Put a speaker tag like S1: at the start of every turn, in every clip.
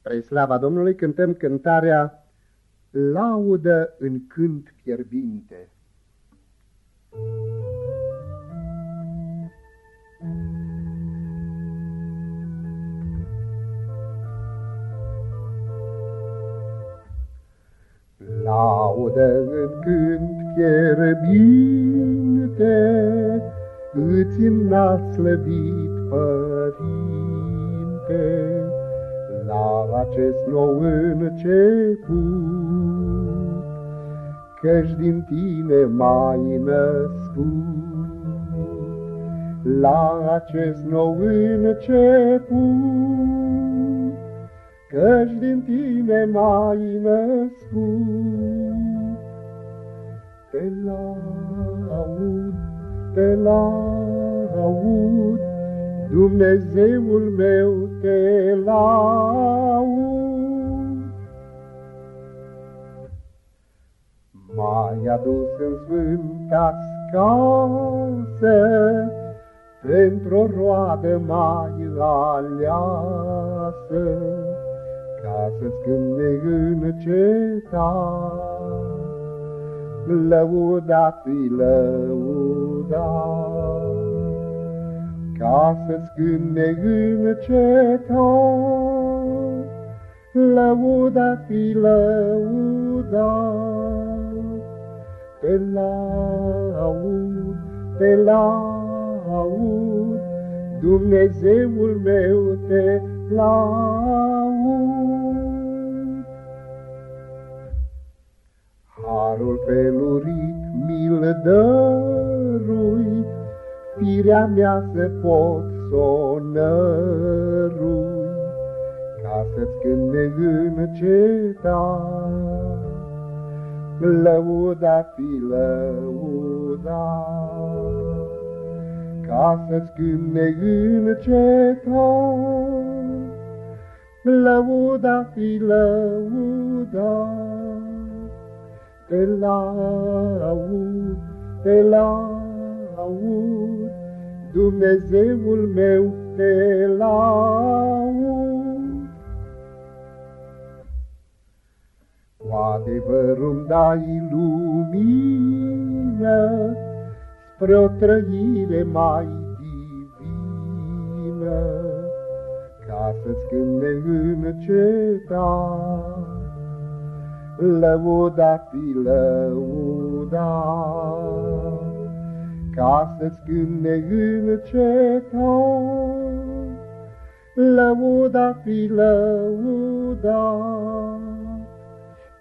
S1: Spre slava Domnului cântăm cântarea Laudă în cânt fierbinte. Laudă în cânt fierbinte, Îți înalt slăvit Părinte, la acest nou început, Căci din tine mai născut. La acest nou început, Căci din tine mai născut. Te laud, te laud, Dumnezeul meu te laud. M-ai adus în sfânta casă, Pentru o roadă mai aleasă, Ca să-ți cânte în cetat, Lăudați, lăudați ca să-ți cânte în cetat. Lăuda fi lăuda, te laud, te laud, Dumnezeul meu te laud. Harul pelurit mi-l dărui, firea mea să pot sonărui, ca să-ți cânte în cetat. Lăuda fi lăuda, ca să-ți cânte în cetat. Lăuda fi lăuda, te laud, te laud, Dumnezeul meu te laud. Cu adevărul dai lumină spre o trăire mai divină, ca să-ți cânte în cetat, lăuda fi lăudat ca să-ți cânte în cetat. Lăuda fi lăuda,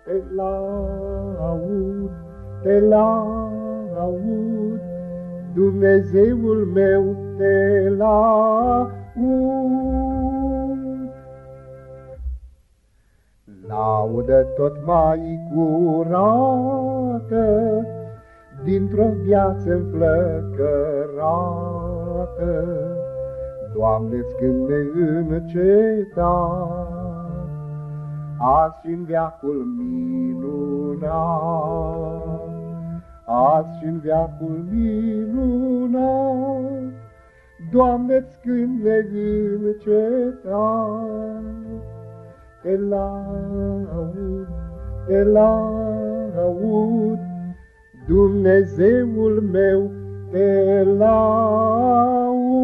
S1: te laud, te laud, Dumnezeul meu te laud. Laudă tot mai curată, dintr-o viață înflăcărată. Doamne-ți cânte în cetat, azi și în veacul minunat, azi și în veacul minunat, Doamne-ți cânte în cetat, te laud, te laud, Dumnezeul meu te laud.